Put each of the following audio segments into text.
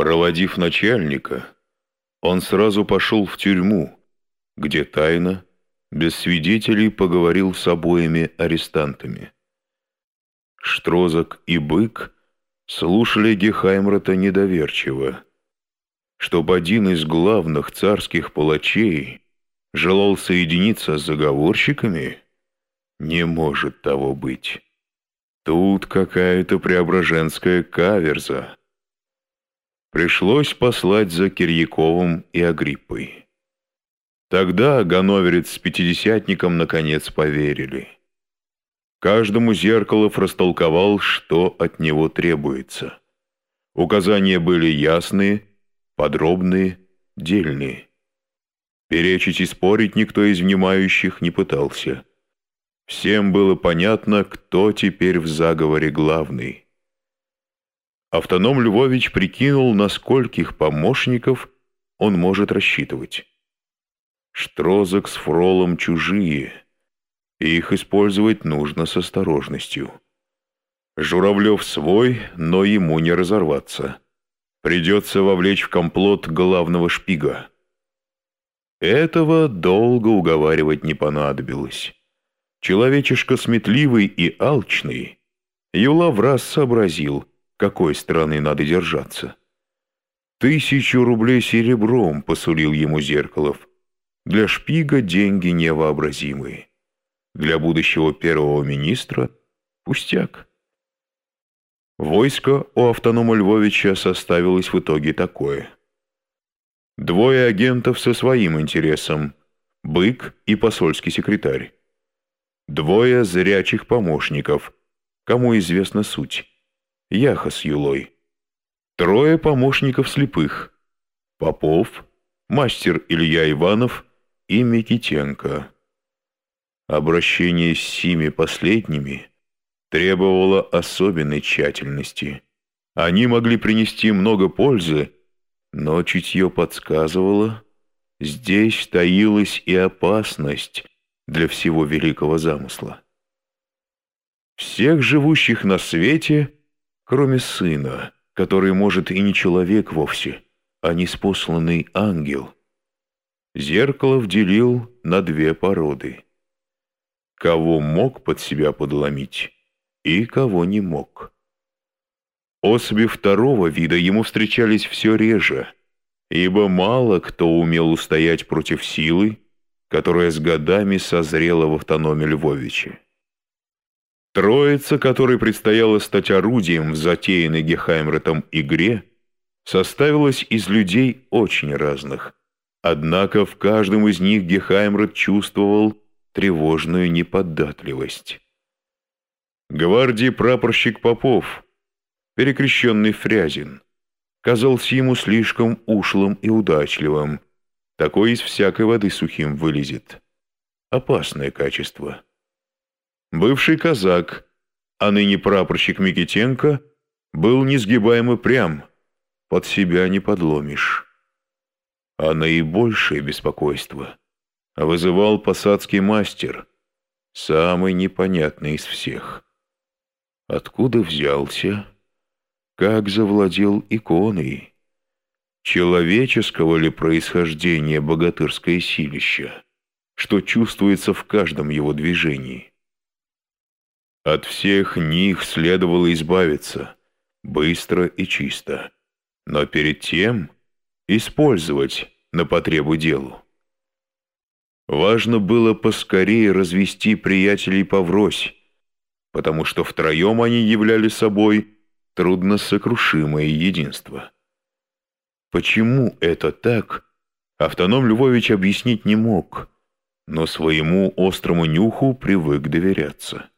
Проводив начальника, он сразу пошел в тюрьму, где тайно, без свидетелей, поговорил с обоими арестантами. Штрозок и Бык слушали Гехаймрата недоверчиво, чтоб один из главных царских палачей желал соединиться с заговорщиками, не может того быть. Тут какая-то преображенская каверза. Пришлось послать за Кирьяковым и Агриппой. Тогда Ганноверец с пятидесятником наконец поверили. Каждому Зеркалов растолковал, что от него требуется. Указания были ясные, подробные, дельные. Перечить и спорить никто из внимающих не пытался. Всем было понятно, кто теперь в заговоре главный. Автоном Львович прикинул, на скольких помощников он может рассчитывать. Штрозок с Фролом чужие, и их использовать нужно с осторожностью. Журавлев свой, но ему не разорваться. Придется вовлечь в комплот главного шпига. Этого долго уговаривать не понадобилось. Человечишка сметливый и алчный, Юла в раз сообразил, какой стороны надо держаться. Тысячу рублей серебром посулил ему Зеркалов. Для шпига деньги невообразимые. Для будущего первого министра — пустяк. Войско у автонома Львовича составилось в итоге такое. Двое агентов со своим интересом — Бык и посольский секретарь. Двое зрячих помощников, кому известна суть. Яха с Юлой. Трое помощников слепых. Попов, мастер Илья Иванов и Микитенко. Обращение с сими последними требовало особенной тщательности. Они могли принести много пользы, но чутье подсказывало, здесь таилась и опасность, для всего великого замысла. Всех живущих на свете, кроме сына, который, может, и не человек вовсе, а неспосланный ангел, Зеркало делил на две породы. Кого мог под себя подломить и кого не мог. Особи второго вида ему встречались все реже, ибо мало кто умел устоять против силы, которая с годами созрела в автономе Львовича. Троица, которой предстояло стать орудием в затеянной Гехаймретом игре, составилась из людей очень разных. Однако в каждом из них Гехаймрет чувствовал тревожную неподатливость. Гвардии прапорщик Попов, перекрещенный Фрязин, казался ему слишком ушлым и удачливым, такой из всякой воды сухим вылезет. Опасное качество. Бывший казак, а ныне прапорщик Микитенко, был несгибаемо прям, под себя не подломишь. А наибольшее беспокойство вызывал посадский мастер, самый непонятный из всех. Откуда взялся, как завладел иконой, Человеческого ли происхождения богатырское силище, что чувствуется в каждом его движении? От всех них следовало избавиться, быстро и чисто, но перед тем использовать на потребу делу. Важно было поскорее развести приятелей поврось, потому что втроем они являли собой трудносокрушимое единство. Почему это так, автоном Львович объяснить не мог, но своему острому нюху привык доверяться.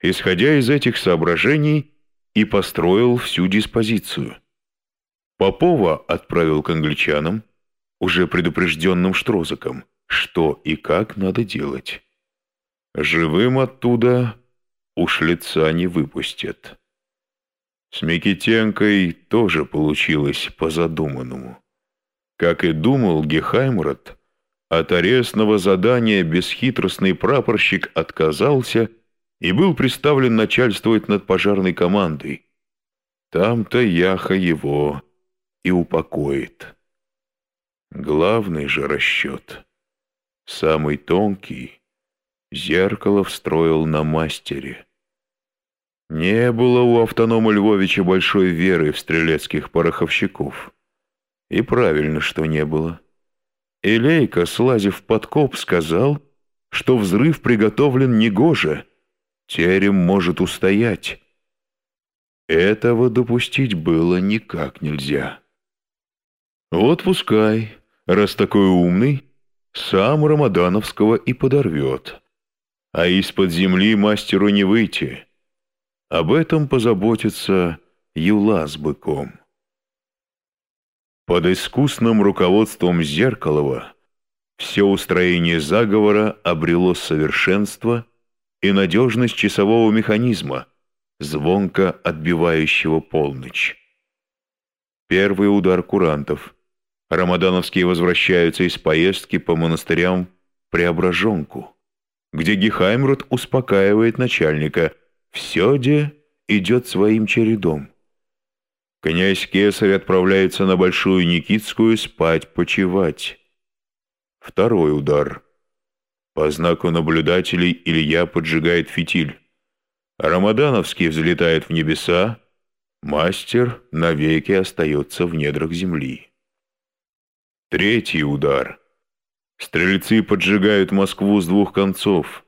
Исходя из этих соображений, и построил всю диспозицию. Попова отправил к англичанам, уже предупрежденным Штрозаком, что и как надо делать. Живым оттуда уж лица не выпустят. С Микитенкой тоже получилось по задуманному. Как и думал Гехаймрат, от арестного задания бесхитростный прапорщик отказался и был приставлен начальствовать над пожарной командой. Там-то Яха его и упокоит. Главный же расчет, самый тонкий, зеркало встроил на мастере. Не было у автонома Львовича большой веры в стрелецких пороховщиков. И правильно, что не было. Илейка, слазив под коп, сказал, что взрыв приготовлен негоже, терем может устоять. Этого допустить было никак нельзя. Вот пускай, раз такой умный, сам Рамадановского и подорвет. А из-под земли мастеру не выйти. Об этом позаботится Юла с быком. Под искусным руководством Зеркалова все устроение заговора обрело совершенство и надежность часового механизма, звонко отбивающего полночь. Первый удар курантов. Рамадановские возвращаются из поездки по монастырям Преображенку, где Гехаймрут успокаивает начальника «Все, де, идет своим чередом». Князь Кесарь отправляется на Большую Никитскую спать-почевать. Второй удар. По знаку наблюдателей Илья поджигает фитиль. Рамадановский взлетает в небеса, мастер навеки остается в недрах земли. Третий удар. Стрельцы поджигают Москву с двух концов.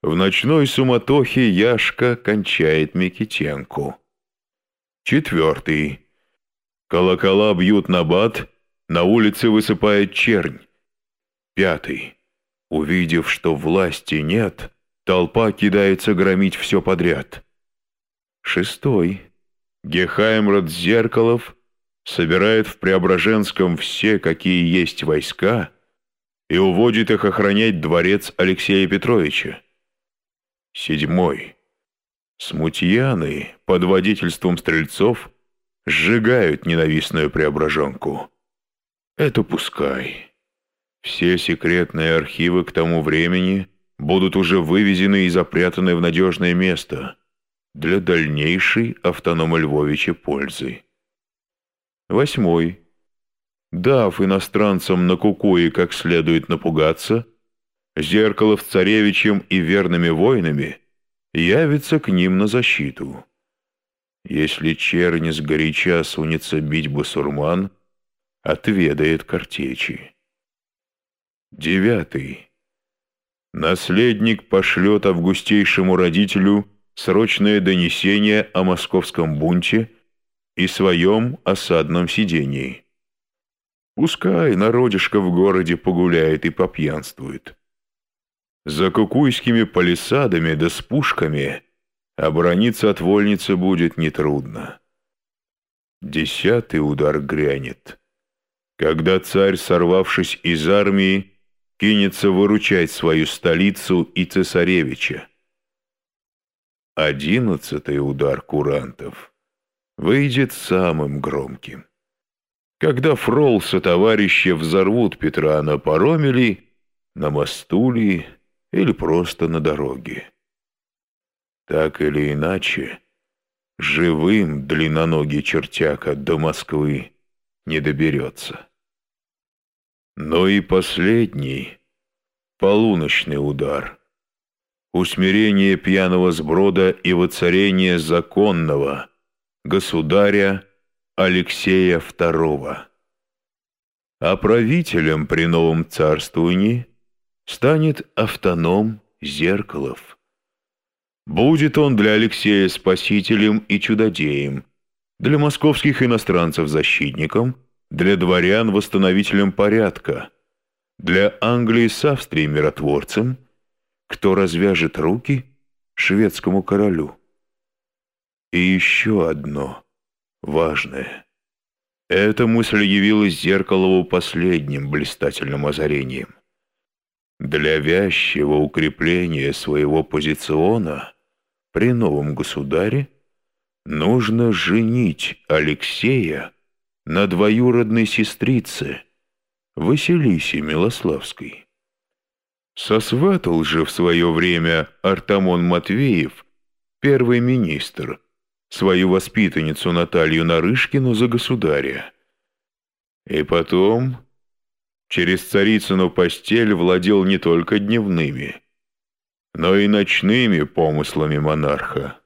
В ночной суматохе Яшка кончает Микитенку. Четвертый. Колокола бьют на бат, на улице высыпает чернь. Пятый. Увидев, что власти нет, толпа кидается громить все подряд. Шестой. Гехаймрод Зеркалов собирает в Преображенском все, какие есть войска, и уводит их охранять дворец Алексея Петровича. Седьмой. Смутьяны под водительством стрельцов сжигают ненавистную преображенку. Это пускай. Все секретные архивы к тому времени будут уже вывезены и запрятаны в надежное место для дальнейшей автонома Львовича пользы. Восьмой. Дав иностранцам на кукуе как следует напугаться, Зеркалов царевичем и верными воинами – явится к ним на защиту. Если черни сгоряча сунется бить басурман, отведает картечи. Девятый. Наследник пошлет августейшему родителю срочное донесение о московском бунте и своем осадном сидении. Пускай народишко в городе погуляет и попьянствует. За кукуйскими палисадами да с пушками оборониться от вольницы будет нетрудно. Десятый удар грянет, когда царь, сорвавшись из армии, кинется выручать свою столицу и цесаревича. Одиннадцатый удар курантов выйдет самым громким. Когда Фрол со товарища взорвут Петра на пароме ли, на мосту ли, или просто на дороге. Так или иначе, живым длинноногий чертяка до Москвы не доберется. Но и последний, полуночный удар, усмирение пьяного сброда и воцарение законного государя Алексея II. А правителем при новом царствовании – станет автоном Зеркалов. Будет он для Алексея спасителем и чудодеем, для московских иностранцев защитником, для дворян восстановителем порядка, для Англии с Австрией миротворцем, кто развяжет руки шведскому королю. И еще одно важное. Эта мысль явилась Зеркалову последним блистательным озарением. Для вязчего укрепления своего позициона при новом государе нужно женить Алексея на двоюродной сестрице Василисе Милославской. Сосватал же в свое время Артамон Матвеев, первый министр, свою воспитанницу Наталью Нарышкину за государя, И потом, через царицыну постель владел не только дневными, но и ночными помыслами монарха.